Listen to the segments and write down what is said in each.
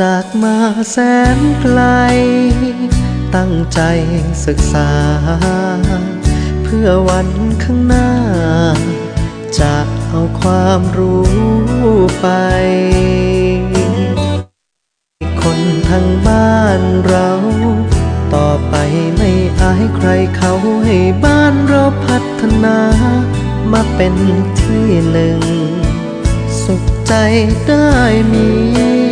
จากมาแสนไกล ตั้งใจศึกษา เพื่อวันข้างหน้า จะเอาความรู้ไป คนทางบ้านเรา ต่อไปไม่อายใครเขาให้บ้านเราพัฒนา มาเป็นที่หนึ่ง สุขใจได้มี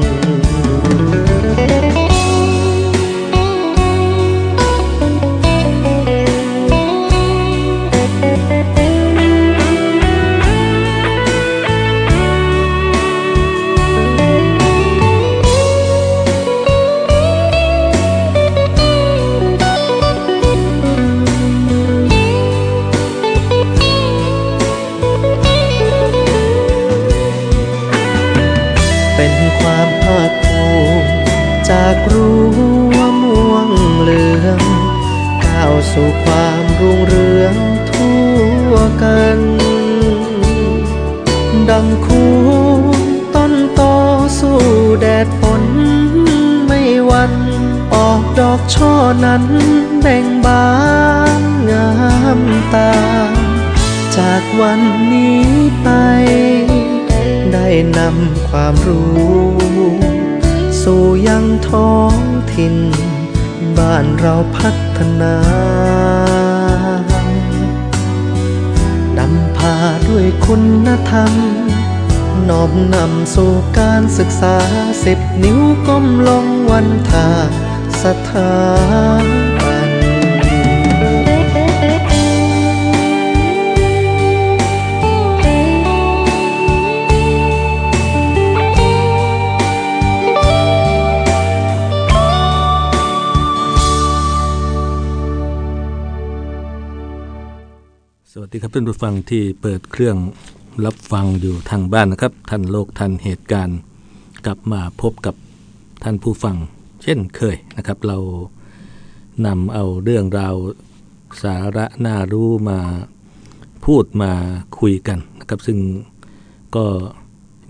ดอกช่อนั้นแบ่งบานงามตา จากวันนี้ไป ได้นำความรู้ สู่ยังท้องถิ่น บ้านเราพัฒนานำพาด้วยคุณธรรมน้อมนำสู่การศึกษาสิบนิ้วก้มลงวันทา สถาบันสวัสดีครับเพื่อนผู้ฟังที่เปิดเครื่องรับฟังอยู่ทางบ้านนะครับ ท่านโลกท่านเหตุการณ์ กลับมาพบกับท่านผู้ฟัง เช่นเคยนะครับ เรานำเอาเรื่องราวสาระน่ารู้มาพูดมาคุยกันนะครับ ซึ่งก็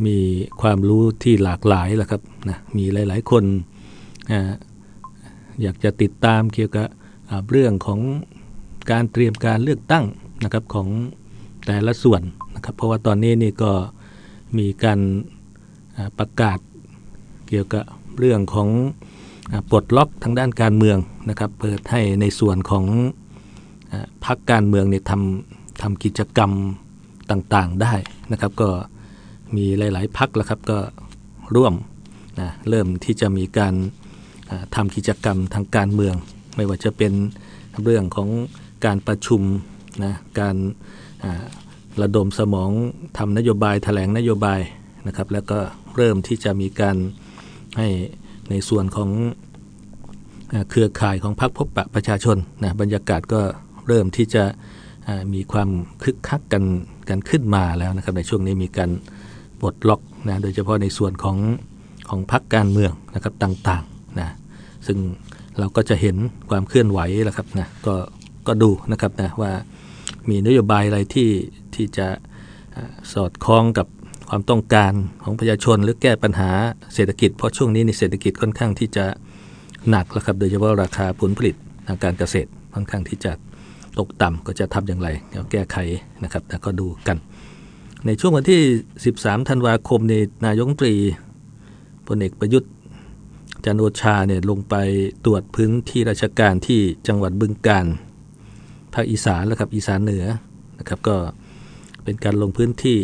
มีความรู้ที่หลากหลายแหละครับนะมีหลาย ๆ คนอ่าอยากจะติดตามเกี่ยวกับเรื่องของการเตรียมการเลือกตั้งนะครับของแต่ละส่วนนะครับ เพราะว่าตอนนี้นี่ก็มีการประกาศเกี่ยวกับเรื่องของอ ปลดล็อกทางด้านการเมืองนะครับเปิดให้ในส่วนของพรรคการเมืองเนี่ยทำทำกิจกรรมต่างๆได้นะครับ ก็มีหลาย ๆพักแล้วครับก็ร่วมนะเริ่มที่จะมีการอ่าทำกิจกรรมทางการเมือง ไม่ว่าจะเป็นเรื่องของการประชุมนะการระดมสมองทำนโยบายแถลงนโยบายนะครับ แล้วก็เริ่มที่จะมีการให้ ในส่วนของเครือข่ายของพรรคพบปะประชาชนนะบรรยากาศก็เริ่มที่จะมีความคึกคักกันกันขึ้นมาแล้วนะครับในช่วงนี้มีการปลดล็อกนะโดยเฉพาะในส่วนของของพรรคการเมืองนะครับต่างๆนะซึ่งเราก็จะเห็นความเคลื่อนไหวแล้วครับนะก็ก็ดูนะครับนะว่ามีนโยบายอะไรที่ที่จะสอดคล้องกับ ความต้องการของประชาชน หรือแก้ปัญหาเศรษฐกิจ เพราะช่วงนี้ในเศรษฐกิจค่อนข้างที่จะหนักแล้วครับ โดยเฉพาะราคาผลผลิตทางการเกษตรค่อนข้างที่จะตกต่ำก็จะทำอย่างไรเดี๋ยวแก้ไขนะครับแล้วก็ดูกัน ในช่วงวันที่ 13 ธันวาคมในนายกตรีพลเอกประยุทธ์จันโอชาเนี่ยลงไปตรวจพื้นที่ราชการที่จังหวัดบึงกาฬภาคอีสานแล้วครับอีสานเหนือนะครับก็เป็นการลงพื้นที่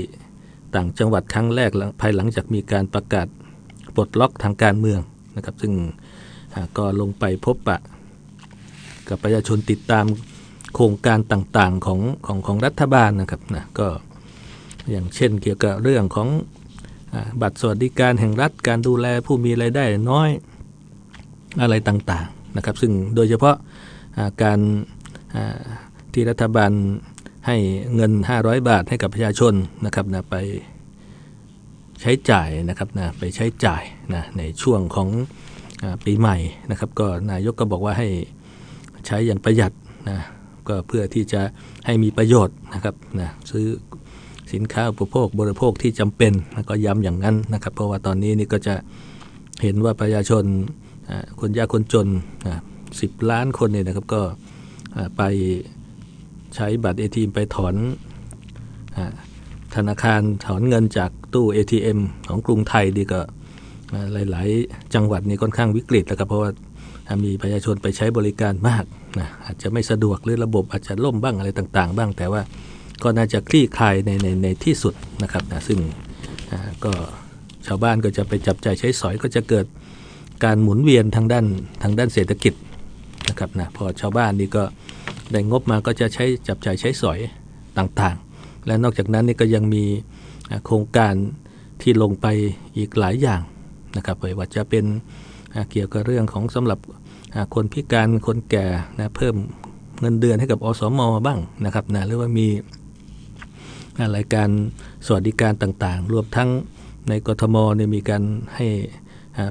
ต่างจังหวัดครั้งแรกภายหลังจากมีการประกาศปลดล็อกทางการเมืองนะครับ ซึ่งก็ลงไปพบปะ กับประชาชนติดตามโครงการต่างๆของของของรัฐบาลนะครับนะก็อย่างเช่นเกี่ยวกับเรื่องของบัตรสวัสดิการแห่งรัฐการดูแลผู้มีรายได้น้อยอะไรต่างๆนะครับ ซึ่งโดยเฉพาะการที่รัฐบาล ให้เงิน 500 บาทให้กับประชาชนนะครับนะไปใช้จ่ายนะครับนะไปใช้จ่ายนะในช่วงของปีใหม่นะครับ ก็นายกก็บอกว่าให้ใช้อย่างประหยัดนะก็เพื่อที่จะให้มีประโยชน์นะครับนะซื้อสินค้าอุปโภคบริโภคที่จำเป็นก็ย้ำอย่างนั้นนะครับ เพราะว่าตอนนี้นี่ก็จะเห็นว่าประชาชนคนยากคนจนสิบล้านคนเนี่ยนะครับก็ไป ใช้บัตร ATM ไปถอนธนาคารถอนเงินจากตู้ ATM ของกรุงไทยดีก็หลาย ๆ จังหวัดนี่ค่อนข้างวิกฤตแล้วครับเพราะว่ามีประชาชนไปใช้บริการมากนะอาจจะไม่สะดวกหรือระบบอาจจะล่มบ้างอะไรต่างๆ บ้าง แต่ว่าก็น่าจะคลี่คลายในในในที่สุดนะครับนะซึ่งก็ชาวบ้านก็จะไปจับใจใช้สอยก็จะเกิดการหมุนเวียนทางด้านทางด้านเศรษฐกิจนะครับนะพอชาวบ้านนี่ก็ ได้งบมาก็จะใช้จับจ่ายใช้สอยต่างๆ และนอกจากนั้นนี่ก็ยังมีโครงการที่ลงไปอีกหลายอย่างนะครับไม่ว่าจะเป็นเกี่ยวกับเรื่องของสำหรับคนพิการคนแก่นะเพิ่มเงินเดือนให้กับอสมบ้างนะครับนะหรือว่ามีรายการสวัสดิการต่างๆ รวมทั้งในกทมเนี่ยมีการให้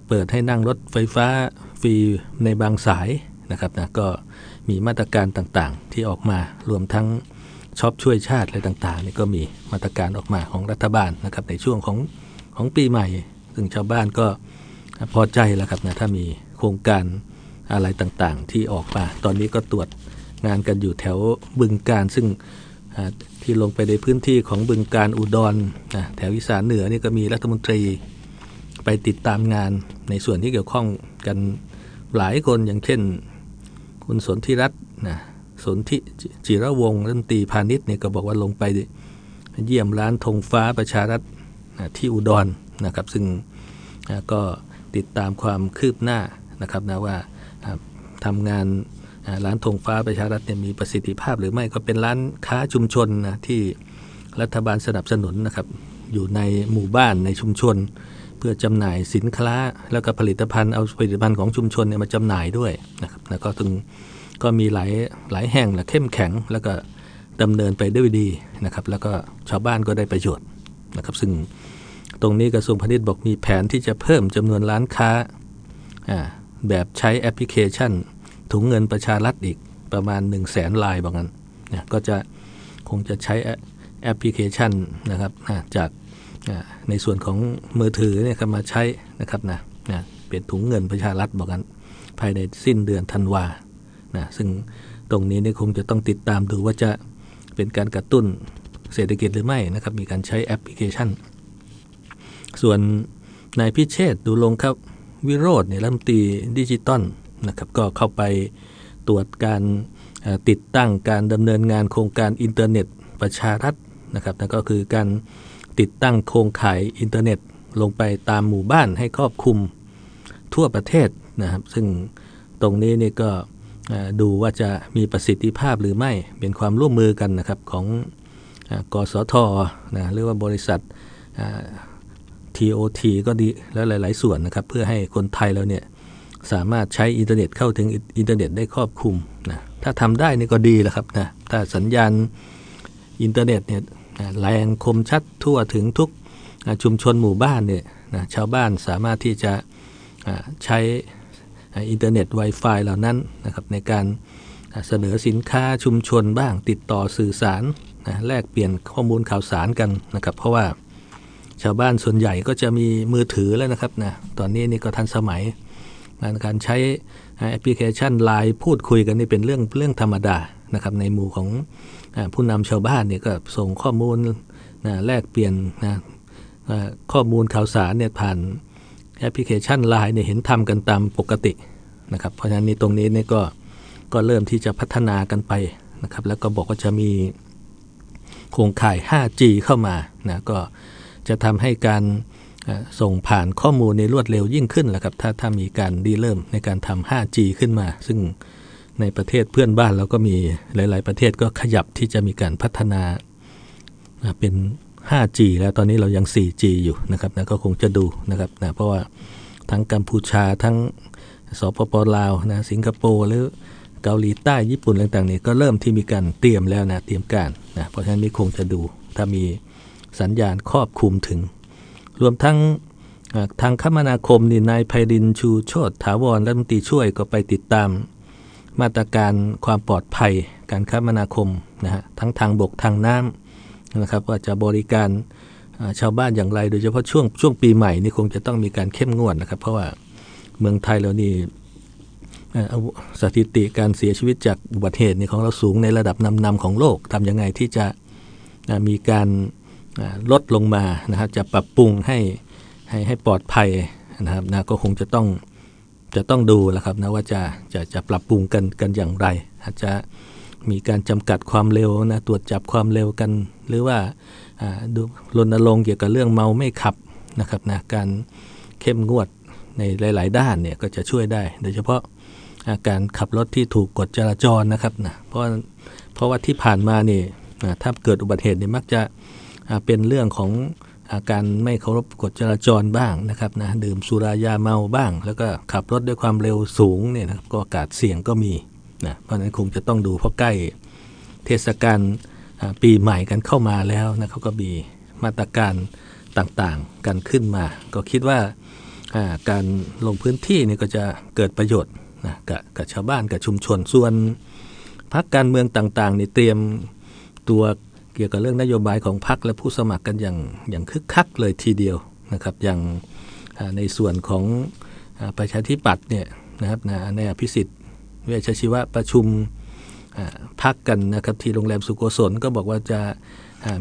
เปิดให้นั่งรถไฟฟ้าฟรีในบางสายนะครับนะก็ มีมาตรการต่างๆ ที่ออกมารวมทั้งชอบช่วยชาติอะไรต่างๆนี่ก็มีมาตรการออกมาของรัฐบาลนะครับในช่วงของของปีใหม่ ซึ่งชาวบ้านก็พอใจแล้วครับนะถ้ามีโครงการอะไรต่างๆ ที่ออกมา ตอนนี้ก็ตรวจงานกันอยู่แถวบึงการซึ่งที่ลงไปในพื้นที่ของบึงการอุดรนะแถวอีสานเหนือนี่ก็มีรัฐมนตรีไปติดตามงานในส่วนที่เกี่ยวข้องกันหลายคนอย่างเช่น คุณสนธิรัตน์นะสนธิจิระวงศ์รัฐมนตรีพาณิชย์เนี่ยก็บอกว่าลงไปเยี่ยมร้านธงฟ้าประชารัฐนะที่อุดรนนะครับ ซึ่งนะก็ติดตามความคืบหน้านะครับนะว่าทำงานร้านธงฟ้าประชารัฐเนี่ยมีประสิทธิภาพหรือไม่ก็เป็นร้านค้าชุมชนนะที่รัฐบาลสนับสนุนนะครับอยู่ในหมู่บ้านในชุมชน พื่อจำหน่ายสินค้า แล้วก็ผลิตภัณฑ์เอาผลิตภัณฑ์ของชุมชนเนี่ยมาจำหน่ายด้วยนะครับแล้วก็ถึงก็มีหลายหลายแห่งและเข้มแข็ง แล้วก็ดำเนินไปด้วยดีนะครับ แล้วก็ชาวบ้านก็ได้ประโยชน์นะครับ ซึ่งตรงนี้กระทรวงพาณิชย์บอกมีแผนที่จะเพิ่มจำนวนร้านค้าแบบใช้แอปพลิเคชัน ถุงเงินประชารัฐอีกประมาณ 1 0 0 0 0แสนลายบอกงั้นนะก็จะคงจะใช้แอปพลิเคชันนะครับจาก ในส่วนของมือถือเนี่ยมาใช้นะครับนะนะเป็นถุงเงินประชารัฐบอกกันภายในสิ้นเดือนธันวานะซึ่งตรงนี้เนี่ยคงจะต้องติดตามดูว่าจะเป็นการกระตุ้นเศรษฐกิจหรือไม่นะครับ มีการใช้แอปพลิเคชัน ส่วนนายพิเชษดูลงครับเวโรจน์เนี่ยรัฐมนตรีดิจิตอลนะครับก็เข้าไปตรวจการติดตั้งการดำเนินงานโครงการอินเทอร์เน็ตประชารัฐนะครับนั่นก็คือการ ติดตั้งโครงข่ายอินเทอร์เน็ตลงไปตามหมู่บ้านให้ครอบคลุมทั่วประเทศนะครับ ซึ่งตรงนี้นี่ก็ดูว่าจะมีประสิทธิภาพหรือไม่เป็นความร่วมมือกันนะครับของกสทนะหรือว่าบริษัท TOT ก็ดีและหลาย ๆ ส่วนนะครับ เพื่อให้คนไทยเราเนี่ยสามารถใช้อินเทอร์เน็ตเข้าถึงอินเทอร์เน็ตได้ครอบคลุมนะถ้าทำได้นี่ก็ดีแล้วครับนะถ้าสัญญาณอินเทอร์เน็ตเนี่ย แรงคมชัดทั่วถึงทุกชุมชนหมู่บ้านเนี่ยนะชาวบ้านสามารถที่จะใช้อินเทอร์เน็ต Wi-Fi เหล่านั้นนะครับในการเสนอสินค้าชุมชนบ้างติดต่อสื่อสารนะแลกเปลี่ยนข้อมูลข่าวสารกันนะครับ เพราะว่าชาวบ้านส่วนใหญ่ก็จะมีมือถือแล้วนะครับนะตอนนี้นี่ก็ทันสมัยการใช้แอปพลิเคชันไลน์พูดคุยกันนี่เป็นเรื่องเรื่องธรรมดานะครับในหมู่ของ ผู้นำชาวบ้านเนี่ยก็ส่งข้อมูลนะแลกเปลี่ยนนะข้อมูลข่าวสารเนี่ยผ่านแอปพลิเคชันไลน์เนี่ยเห็นทำกันตามปกตินะครับ เพราะฉะนั้นนี่ตรงนี้เนี่ยก็ก็เริ่มที่จะพัฒนากันไปนะครับ แล้วก็บอกว่าจะมีโครงข่าย 5G เข้ามานะก็จะทำให้การส่งผ่านข้อมูลในรวดเร็วยิ่งขึ้นแหละครับถ้าถ้ามีการดีเริ่มในการทำ 5G ขึ้นมา ซึ่ง ในประเทศเพื่อนบ้านเราก็มีหลาย ๆ ประเทศก็ขยับที่จะมีการพัฒนาเป็น 5G แล้วตอนนี้เรายัง 4G อยู่นะครับนะก็คงจะดูนะครับนะเพราะว่าทั้งกัมพูชาทั้งสปปลาวนะสิงคโปร์หรือเกาหลีใต้ญี่ปุ่นต่างๆนี่ก็เริ่มที่มีการเตรียมแล้วนะเตรียมการนะเพราะฉะนั้นมีคงจะดูถ้ามีสัญญาณครอบคลุมถึง รวมทั้งทางคมนาคมนี่นายไพรินชูโชตถาวรรัฐมนตรีช่วยก็ไปติดตาม มาตรการความปลอดภัย การคมนาคมนะฮะทั้งทางบกทางน้ำนะครับว่าจะบริการชาวบ้านอย่างไร โดยเฉพาะช่วงช่วงปีใหม่นี่คงจะต้องมีการเข้มงวดนะครับ เพราะว่าเมืองไทยเรานี่สถิติการเสียชีวิตจากอุบัติเหตุนี่ของเราสูงในระดับนำๆของโลกทำยังไงที่จะมีการลดลงมานะครับจะปรับปรุงให้ให้ให้ปลอดภัยนะครับนะก็คงจะต้อง จะต้องดูแหละครับนะว่าจะจะจะปรับปรุงกันกันอย่างไร อาจจะมีการจำกัดความเร็วนะตรวจจับความเร็วกัน หรือว่าดูรณรงค์เกี่ยวกับเรื่องเมาไม่ขับนะครับนะการเข้มงวดในหลาย ๆ ด้านเนี่ยก็จะช่วยได้ โดยเฉพาะการขับรถที่ถูกกฎจราจรนะครับนะเพราะเพราะว่าที่ผ่านมาเนี่ยถ้าเกิดอุบัติเหตุเนี่ยมักจะเป็นเรื่องของ อาการไม่เคารพกฎจราจรบ้างนะครับนะดื่มสุรายาเมาบ้าง แล้วก็ขับรถด้วยความเร็วสูงเนี่ยนะก็อากาศเสี่ยงก็มีนะเพราะนั้นคงจะต้องดูเพราะใกล้เทศกาลปีใหม่กันเข้ามาแล้วนะเขาก็มีมาตรการต่างๆกันขึ้นมา ก็คิดว่าการลงพื้นที่นี่ก็จะเกิดประโยชน์นะกกับชาวบ้านกับชุมชนส่วนพักการเมืองต่างๆนี่เตรียมตัว เกี่ยวกับเรื่องนโยบายของพรรคและผู้สมัครกันอย่างอย่างคึกคักเลยทีเดียวนะครับ อย่างในส่วนของประชาธิปัตย์เนี่ยนะครับในอภิสิทธิ์เวชชีวะประชุมพักกันนะครับที่โรงแรมสุโกศลก็บอกว่าจะ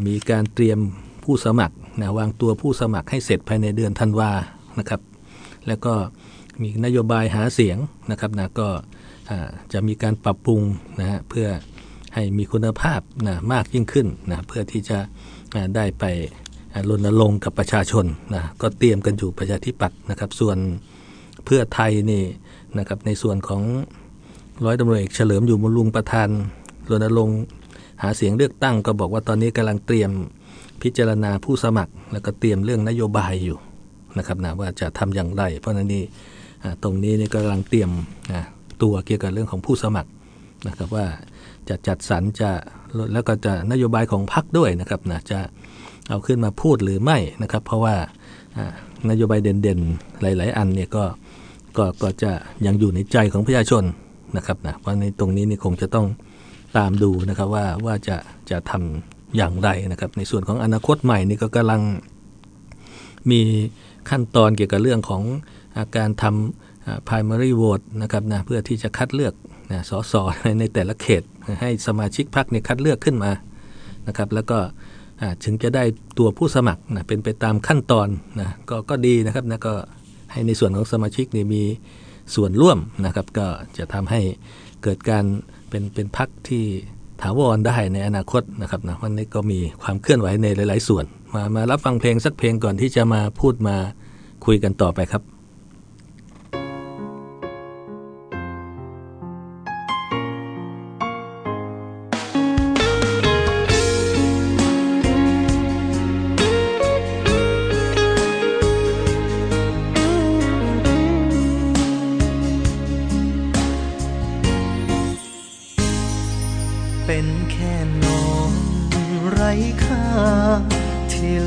มีการเตรียมผู้สมัครนะวางตัวผู้สมัครให้เสร็จภายในเดือนธันวานะครับ แล้วก็มีนโยบายหาเสียงนะครับนะก็จะมีการปรับปรุงนะฮะเพื่อ ให้มีคุณภาพนะมากยิ่งขึ้นนะเพื่อที่จะได้ไปรณรงค์กับประชาชนนะก็เตรียมกันอยู่ประชาธิปัตย์นะครับ ส่วนเพื่อไทยนี่นะครับในส่วนของร้อยตำรวจเอกเฉลิมอยู่มลุงประธานรณรงค์หาเสียงเลือกตั้งก็บอกว่าตอนนี้กำลังเตรียมพิจารณาผู้สมัคร แล้วก็เตรียมเรื่องนโยบายอยู่นะครับนะว่าจะทำอย่างไร เพราะนั้นนี่ตรงนี้นี่กำลังเตรียมตัวเกี่ยวกับเรื่องของผู้สมัครนะครับว่า จะจัดสรรจะแล้วก็จะนโยบายของพรรคด้วยนะครับนะจะเอาขึ้นมาพูดหรือไม่นะครับ เพราะว่านโยบายเด่นๆ หลาย ๆ อันเนี่ยก็ก็ก็จะยังอยู่ในใจของประชาชนนะครับนะเพราะในตรงนี้นี่คงจะต้องตามดูนะครับว่าว่าจะจะทำอย่างไรนะครับ ในส่วนของอนาคตใหม่นี่ก็กำลังมีขั้นตอนเกี่ยวกับเรื่องของอาการทำ primary vote นะครับนะเพื่อที่จะคัดเลือก นะสสในแต่ละเขตให้สมาชิกพรรคเนี่ยคัดเลือกขึ้นมานะครับ แล้วก็ถึงจะได้ตัวผู้สมัครนะเป็นไปตามขั้นตอนนะก็ก็ดีนะครับนะก็ให้ในส่วนของสมาชิกนี่มีส่วนร่วมนะครับ ก็จะทำให้เกิดการเป็นเป็นพรรคที่ถาวรได้ในอนาคตนะครับนะวันนี้ก็มีความเคลื่อนไหวในหลาย ๆ ส่วน มามารับฟังเพลงสักเพลงก่อนที่จะมาพูดมาคุยกันต่อไปครับ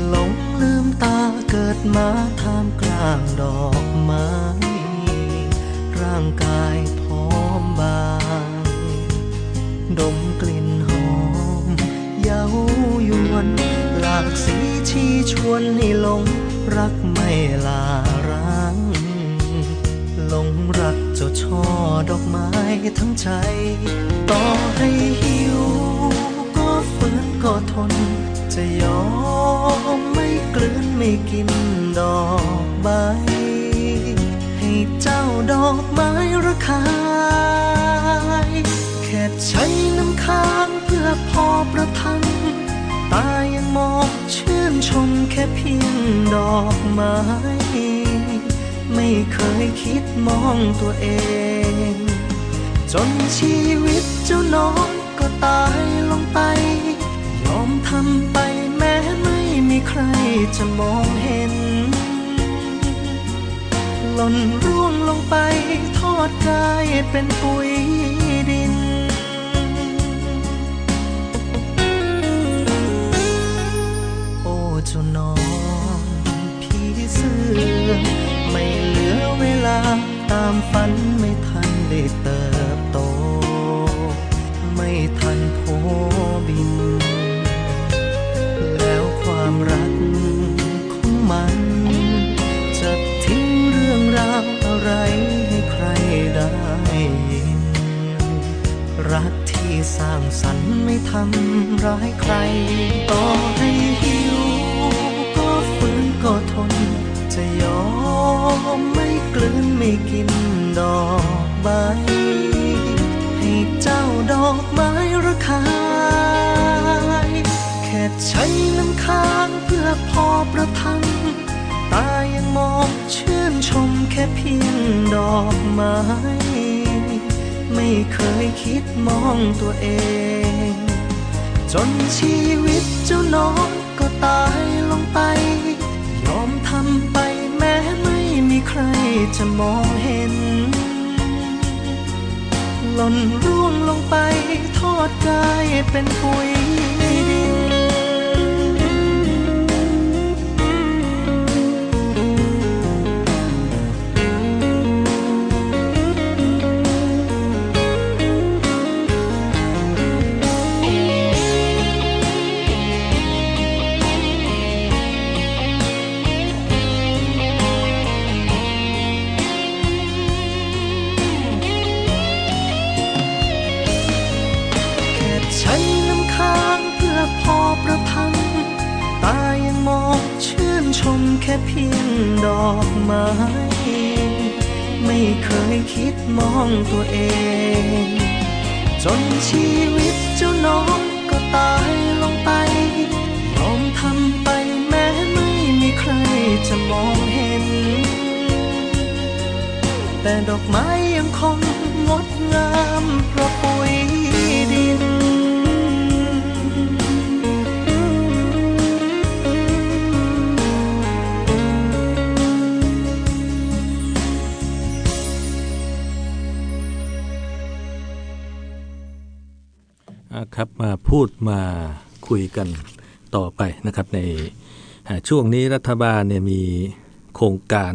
หลงลืมตาเกิดมาท่ามกลางดอกไม้ ร่างกายพร้อมบาง ดมกลิ่นหอมเย้ายวน หลากสีชี้ชวนให้หลงรักไม่ลาร้างหลงรักเจ้าช่อดอกไม้ทั้งใจ ต่อให้หิว ก็ฝืนก็ทนจะยอม ไม่กินดอกใบ ให้เจ้าดอกไม้ระคายแค่ใช้น้ำค้างเพื่อพอประทัง ตายังมองชื่นชมแค่เพียงดอกไม้ ไม่เคยคิดมองตัวเอง จนชีวิตเจ้าน้องก็ตายลงไป ใครจะมองเห็น หล่นร่วงลงไปทอดกายเป็นปุ๋ยดินโอ้เจ้านองพี่เสื้อไม่เหลือเวลาตามฝันไม่ทันได้เติม สร้างสรรค์ไม่ทำร้ายใคร ต่อให้หิว ก็ฝืนก็ทน จะยอมไม่กลืนไม่กินดอกใบ ให้เจ้าดอกไม้ระคาแค่ใช้น้ำค้างเพื่อพอประทัง ตายังมองชื่นชมแค่เพียงดอกไม้ เคยคิดมองตัวเอง จนชีวิตเจ้าน้องก็ตายลงไป ยอมทำไปแม้ไม่มีใครจะมองเห็น หล่นร่วงลงไปทอดกายเป็นปุ๋ย ค่เพียงดอกไม้ ไม่เคยคิดมองตัวเอง จนชีวิตเจ้าน้องก็ตายลงไปยอมทำไปแม้ไม่มีใครจะมองเห็น แต่ดอกไม้ยังคงงดงามเพราะ ครับมาพูดมาคุยกันต่อไปนะครับในช่วงนี้รัฐบาลเนี่ยมีโครงการ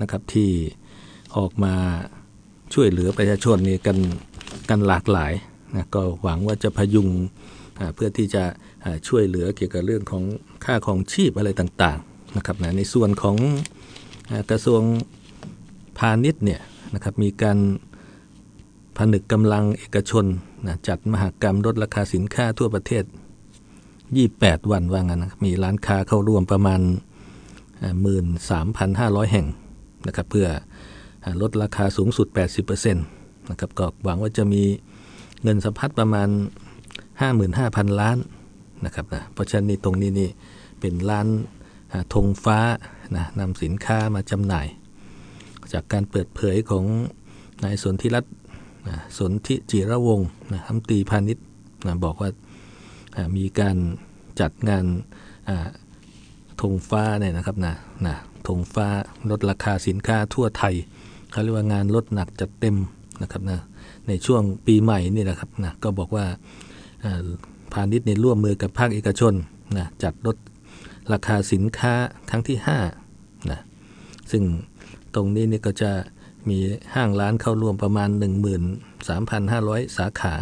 นะครับที่ออกมาช่วยเหลือประชาชนเนี่ยกันกันหลากหลายนะก็หวังว่าจะพยุงเพื่อที่จะช่วยเหลือเกี่ยวกับเรื่องของค่าของชีพอะไรต่างๆนะครับนะในส่วนของกระทรวงพาณิชย์เนี่ยนะครับมีการ ผนึกกำลังเอกชนนะจัดมหกรรมลดราคาสินค้าทั่วประเทศ 28 วันว่างั้นนะมีร้านค้าเข้าร่วมประมาณ 13,500 แห่งนะครับเพื่อลดราคาสูงสุด 80%นะครับก็หวังว่าจะมีเงินสะพัดประมาณ 55,000 ล้านนะครับนะเพราะฉะนั้นตรงนี้นี่เป็นร้านธงฟ้านะนำสินค้ามาจำหน่าย จากการเปิดเผยของนายสนธิรัตน์ นะสนธิจิระวงศ์นะรัมตีพาณิชย์นะบอกว่ามีการจัดงานอ่าธงฟ้าเนี่ยนะครับนะนะธงฟ้าลดราคาสินค้าทั่วไทยเขาเรียกว่างานลดหนักจัดเต็มนะครับนะในช่วงปีใหม่นี่นะครับนะก็บอกว่าพาณิชย์เนี่ยร่วมมือกับภาคเอกชนนะจัดลดราคาสินค้าครั้งที่5นะซึ่งตรงนี้นี่ก็จะ มีห้างร้านเข้าร่วมประมาณ 13,500 สาขา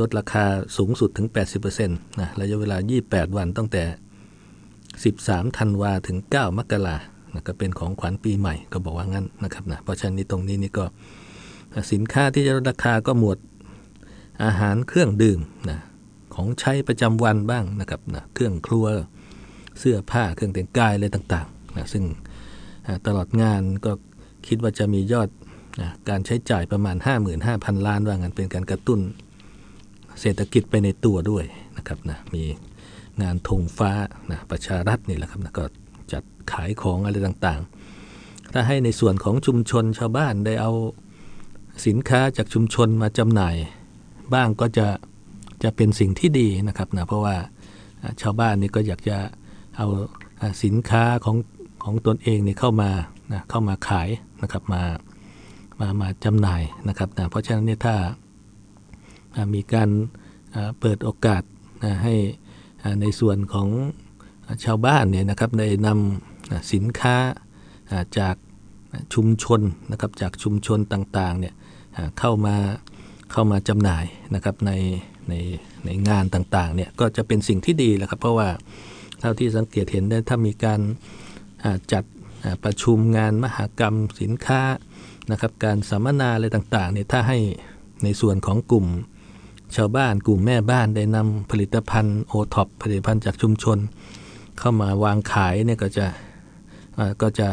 ลดราคาสูงสุดถึง 80%นะระยะเวลา 28 วันตั้งแต่ 13 ธันวาถึง 9 มกรานะก็เป็นของขวัญปีใหม่ก็บอกว่างั้นนะครับนะเพราะฉะนั้นตรงนี้นี่ก็สินค้าที่จะลดราคาก็หมวดอาหารเครื่องดื่มนะของใช้ประจำวันบ้างนะครับนะเครื่องครัวเสื้อผ้าเครื่องแต่งกายอะไรต่างๆนะซึ่งตลอดงานก็ คิดว่าจะมียอดนะการใช้จ่ายประมาณ 55,000 ล้านว่างั้นเป็นการกระตุ้น เศรษฐกิจไปในตัวด้วยนะครับนะมีงานธงฟ้านะประชารัฐนี่แหละครับนะก็จัดขายของอะไรต่างๆ ถ้าให้ในส่วนของชุมชนชาวบ้านได้เอาสินค้าจากชุมชนมาจำหน่าย บ้างก็จะจะเป็นสิ่งที่ดีนะครับนะเพราะว่าชาวบ้านนี่ก็อยากจะเอาสินค้าของของตนเองนี่เข้ามานะเข้ามาขาย นะครับมามามาจำหน่ายนะครับนะเพราะฉะนั้นเนี่ยถ้ามีการเปิดโอกาสนะให้ในส่วนของชาวบ้านเนี่ยนะครับได้นำสินค้าจากชุมชนนะครับจากชุมชนต่างๆเนี่ยเข้ามาเข้ามาจำหน่ายนะครับในในในงานต่างๆเนี่ยก็จะเป็นสิ่งที่ดีแหละครับเพราะว่าเท่าที่สังเกตเห็นได้ถ้ามีการจัด ประชุมงานมหกรรมสินค้านะครับการสัมมนาอะไรต่างๆเนี่ยถ้าให้ในส่วนของกลุ่มชาวบ้านกลุ่มแม่บ้านได้นำผลิตภัณฑ์โอท็อปผลิตภัณฑ์จากชุมชน เข้ามาวางขายเนี่ยก็จะก็จะ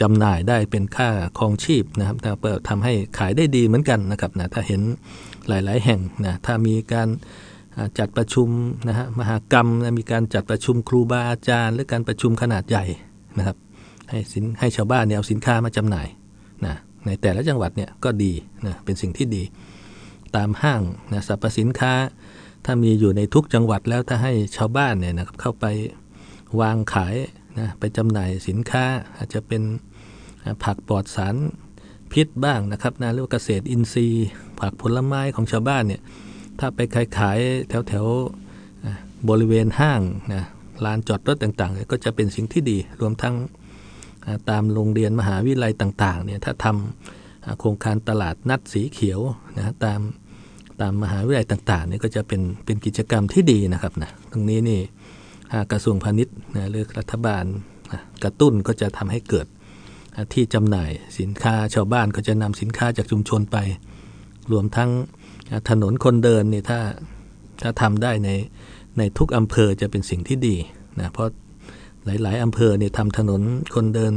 จำหน่ายได้เป็นค่าครองชีพนะครับแต่เปิดทำให้ขายได้ดีเหมือนกันนะครับนะถ้าเห็นหลาย ๆ แห่งนะถ้ามีการจัดประชุมนะฮะมหากรรมมีการจัดประชุมครูบาอาจารย์ หรือการประชุมขนาดใหญ่ นะครับ ให้สินให้ชาวบ้านเนี่ยเอาสินค้ามาจำหน่ายนะในแต่ละจังหวัดเนี่ยก็ดีนะเป็นสิ่งที่ดี ตามห้างนะสรรพสินค้า ถ้ามีอยู่ในทุกจังหวัดแล้วถ้าให้ชาวบ้านเนี่ยนะครับเข้าไปวางขายนะไปจำหน่ายสินค้าอาจจะเป็นผักปลอดสารพิษบ้างนะครับนะเรียกว่าเกษตรอินทรีย์ ผักผลไม้ของชาวบ้านเนี่ยถ้าไปขายขายแถวแถวบริเวณห้างนะ ลานจอดรถต่างๆ ก็จะเป็นสิ่งที่ดี รวมทั้งตามโรงเรียนมหาวิทยาลัยต่างๆเนี่ยถ้าทำโครงการตลาดนัดสีเขียวนะตามตามมหาวิทยาลัยต่างๆนี่ก็จะเป็นเป็นกิจกรรมที่ดีนะครับนะตรงนี้นี่กระทรวงพาณิชย์นะหรือรัฐบาลกระตุ้นก็จะทำให้เกิดที่จำหน่ายสินค้าชาวบ้านก็จะนำสินค้าจากชุมชนไป รวมทั้งถนนคนเดินเนี่ยถ้าถ้าทำได้ใน ในทุกอำเภอจะเป็นสิ่งที่ดีนะเพราะหลาย ๆอำเภอเนี่ยทำถนนคนเดิน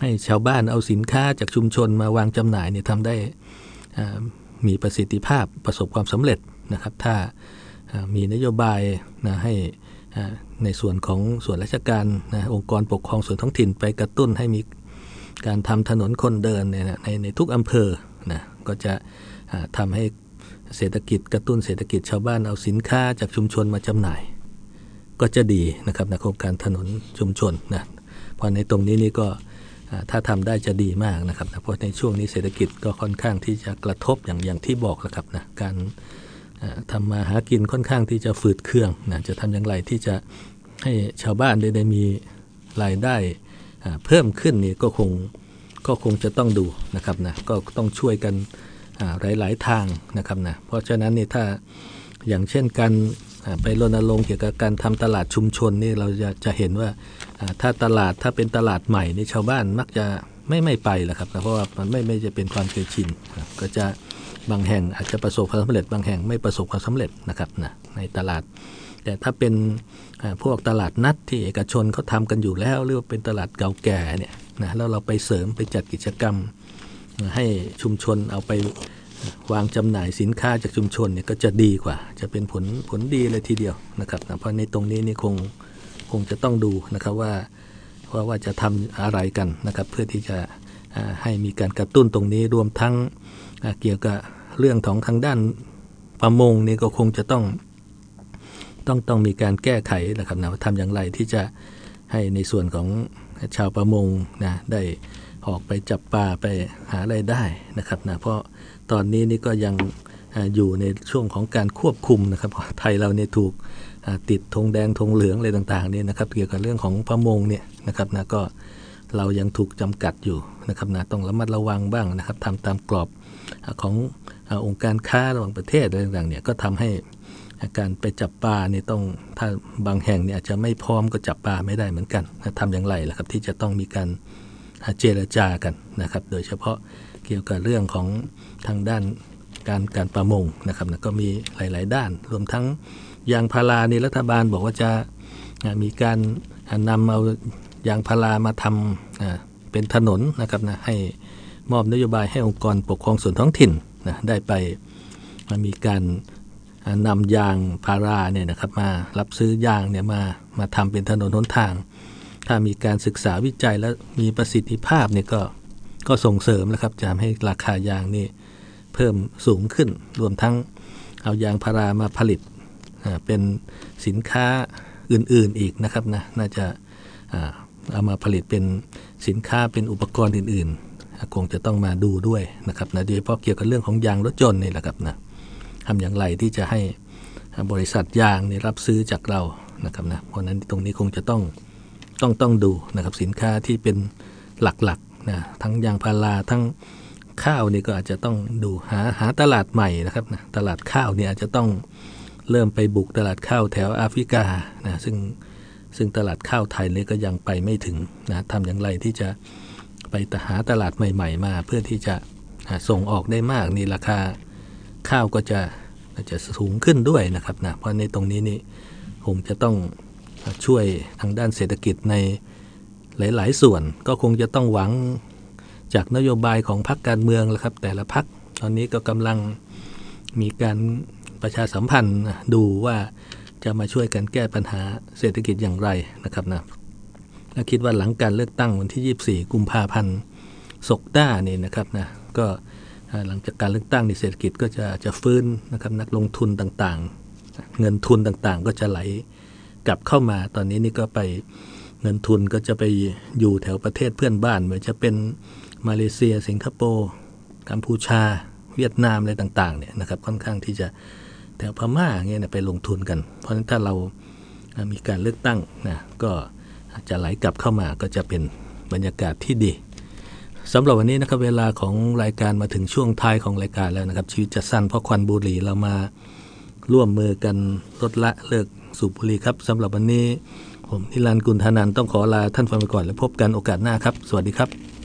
ให้ชาวบ้านเอาสินค้าจากชุมชนมาวางจำหน่ายเนี่ยทำได้มีประสิทธิภาพประสบความสำเร็จนะครับ ถ้ามีนโยบายนะให้ในส่วนของส่วนราชการนะองค์กรปกครองส่วนท้องถิ่นไปกระตุ้นให้มีการทำถนนคนเดินในในในทุกอำเภอนะก็จะทำให้ เศรษฐกิจกระตุ้นเศรษฐกิจชาวบ้านเอาสินค้าจากชุมชนมาจำหน่าย ก็จะดีนะครับในโครงการถนนชุมชนนะพอในตรงนี้นี่ก็ถ้าทำได้จะดีมากนะครับนะเพราะในช่วงนี้เศรษฐกิจก็ค่อนข้างที่จะกระทบอย่างอย่างที่บอกแล้วครับนะการทำมาหากินค่อนข้างที่จะฝืดเครื่องนะจะทำอย่างไรที่จะให้ชาวบ้านได้ได้มีรายได้เพิ่มขึ้นนี่ก็คงก็คงจะต้องดูนะครับนะก็ต้องช่วยกัน หลายหลายทางนะครับนะเพราะฉะนั้นนี่ถ้าอย่างเช่นการไปรณรงค์เกี่ยวกับการทำตลาดชุมชนนี่เราจะจะเห็นว่าถ้าตลาดถ้าเป็นตลาดใหม่นี่ชาวบ้านมักจะไม่ไม่ไปแหละครับเพราะว่ามันไม่ไม่จะเป็นความเคยชินก็จะบางแห่งอาจจะประสบความสำเร็จ บางแห่งไม่ประสบความสำเร็จนะครับนะในตลาด แต่ถ้าเป็นพวกตลาดนัดที่เอกชนเขาทากันอยู่แล้วหรือว่าเป็นตลาดเก่าแก่เนี่ยนะแล้วเราไปเสริมไปจัดกิจกรรม ให้ชุมชนเอาไปวางจำหน่ายสินค้าจากชุมชนเนี่ยก็จะดีกว่า จะเป็นผลผลดีเลยทีเดียวนะครับนะเพราะในตรงนี้นี่คงคงจะต้องดูนะครับว่าว่าว่าจะทำอะไรกันนะครับเพื่อที่จะให้มีการกระตุ้นตรงนี้รวมทั้งเกี่ยวกับเรื่องของทางด้านประมงนี่ก็คงจะต้องต้องต้องมีการแก้ไขนะครับนะทำอย่างไรที่จะให้ในส่วนของชาวประมงนะได้ ออกไปจับปลาไปหาไรายได้นะครับนะเพราะตอนนี้นี่ก็ยังอยู่ในช่วงของการควบคุมนะครับไทยเราเนี่ยถูกติดธงแดงธงเหลืองอะไรต่างๆเนี่ยนะครับเกี่ยวกับเรื่องของประมงเนี่ยนะครับนะก็เรายังถูกจำกัดอยู่นะครับนะต้องระมัดระวังบ้างนะครับทำตามกรอบขององค์การค้าระหว่างประเทศอะไรต่างๆเนี่ยก็ทำให้การไปจับปลาเนี่ยต้องถ้าบางแห่งเนี่ยอาจจะไม่พร้อมก็จับปลาไม่ได้เหมือนกันทำอย่างไรล่ะครับที่จะต้องมีการ เจรจากันนะครับ โดยเฉพาะเกี่ยวกับเรื่องของทางด้านการการประมงนะครับนะก็มีหลาย ๆ ด้าน รวมทั้งยางพารานี่รัฐบาลบอกว่าจะมีการนำเอายางพารามาทำเป็นถนนนะครับนะให้มอบนโยบายให้องค์กรปกครองส่วนท้องถิ่นนะได้ไปมามีการนำยางพาราเนี่ยนะครับมารับซื้อยางเนี่ยมามาทำเป็นถนนหนทาง ถ้ามีการศึกษาวิจัยและมีประสิทธิภาพเนี่ยก็ก็ส่งเสริมแล้วครับจะทำให้ราคายางนี่เพิ่มสูงขึ้น รวมทั้งเอายางพารามาผลิตเป็นสินค้าอื่นๆอีกนะครับนะน่าจะเอามาผลิตเป็นสินค้าเป็นอุปกรณ์อื่นๆ คงจะต้องมาดูด้วยนะครับนะโดยเฉพาะเกี่ยวกับเรื่องของยางรถยนต์นี่แหละครับนะทำอย่างไรที่จะให้บริษัทยางนี่รับซื้อจากเรานะครับนะเพราะนั้นตรงนี้คงจะต้อง ต้องต้องดูนะครับสินค้าที่เป็นหลักๆนะทั้งยางพาราทั้งข้าวนี่ก็อาจจะต้องดูหาหาตลาดใหม่นะครับนะตลาดข้าวเนี่ยอาจจะต้องเริ่มไปบุกตลาดข้าวแถวแอฟริกานะซึ่งซึ่งตลาดข้าวไทยเนี่ยก็ยังไปไม่ถึงนะทำอย่างไรที่จะไปหาตลาดใหม่ ๆ มา เพื่อที่จะส่งออกได้มากนี่ราคาข้าวก็จะจะสูงขึ้นด้วยนะครับนะเพราะในตรงนี้นี่คงจะต้อง ช่วยทางด้านเศรษฐกิจในหลาย ๆ ส่วนก็คงจะต้องหวังจากนโยบายของพรรคการเมืองแล้วครับ แต่ละพรรคตอนนี้ก็กำลังมีการประชาสัมพันธ์ดูว่าจะมาช่วยกันแก้ปัญหาเศรษฐกิจอย่างไรนะครับนะและคิดว่าหลังการเลือกตั้งวันที่ 24 กุมภาพันธ์ศกด้านี่นะครับนะก็หลังจากการเลือกตั้งในเศรษฐกิจก็จะจะฟื้นนะครับนักลงทุนต่างๆ เงินทุนต่างๆ ก็จะไหล กลับเข้ามาตอนนี้นี่ก็ไปเงินทุนก็จะไปอยู่แถวประเทศเพื่อนบ้านเหมือนจะเป็นมาเลเซีย สิงคโปร์กัมพูชา เวียดนามอะไรต่างๆเนี่ยนะครับค่อนข้างที่จะแถวพม่าเงี้ยไปลงทุนกัน เพราะฉะนั้นถ้าเรามีการเลือกตั้งนะก็จะไหลกลับเข้ามาก็จะเป็นบรรยากาศที่ดีสำหรับวันนี้นะครับเวลาของรายการมาถึงช่วงท้ายของรายการแล้วนะครับ ชีวิตจะสั้นเพราะควันบุหรี่เรามาร่วมมือกันลดละเลิก สูบบุหรี่ครับสำหรับวันนี้ ผมนิรันดร์กุลธนันต้องขอลาท่านฟังไปก่อน แล้วพบกันโอกาสหน้าครับ สวัสดีครับ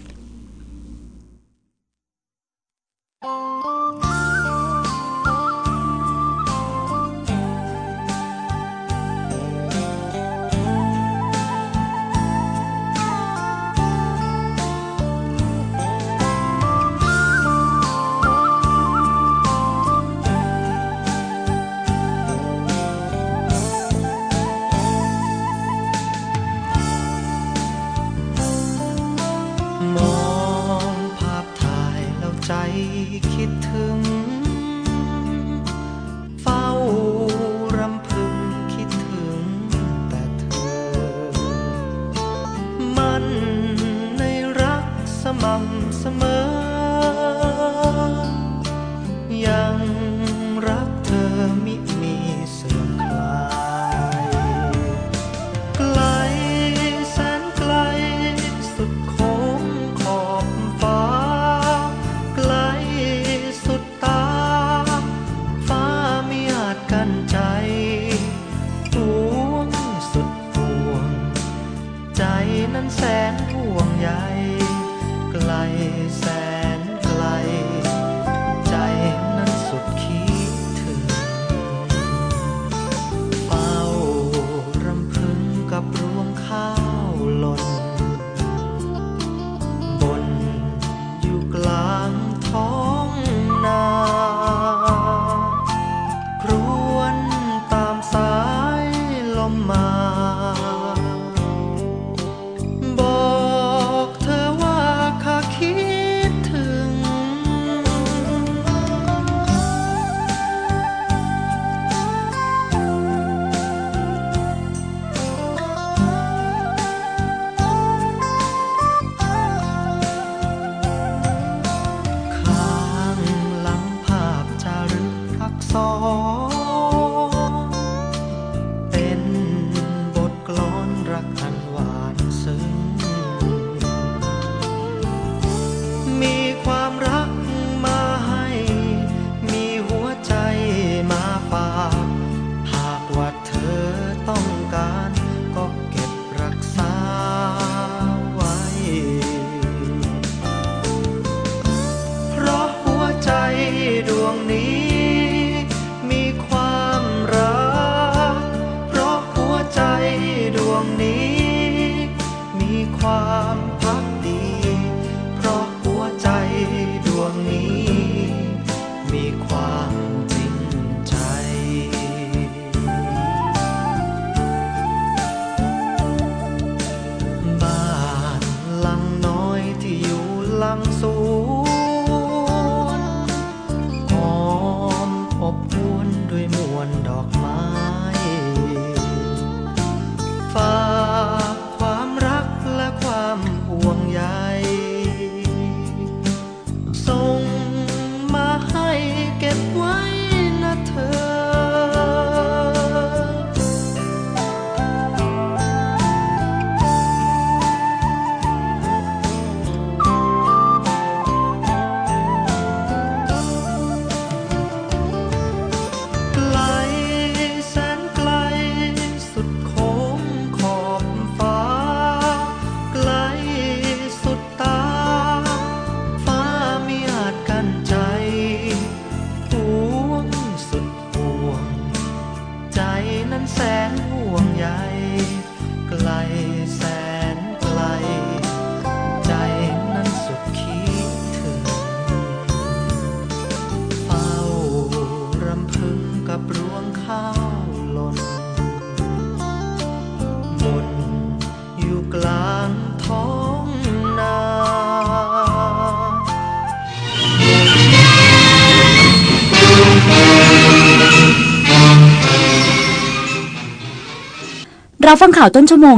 ฟังข่าวต้นชั่วโมง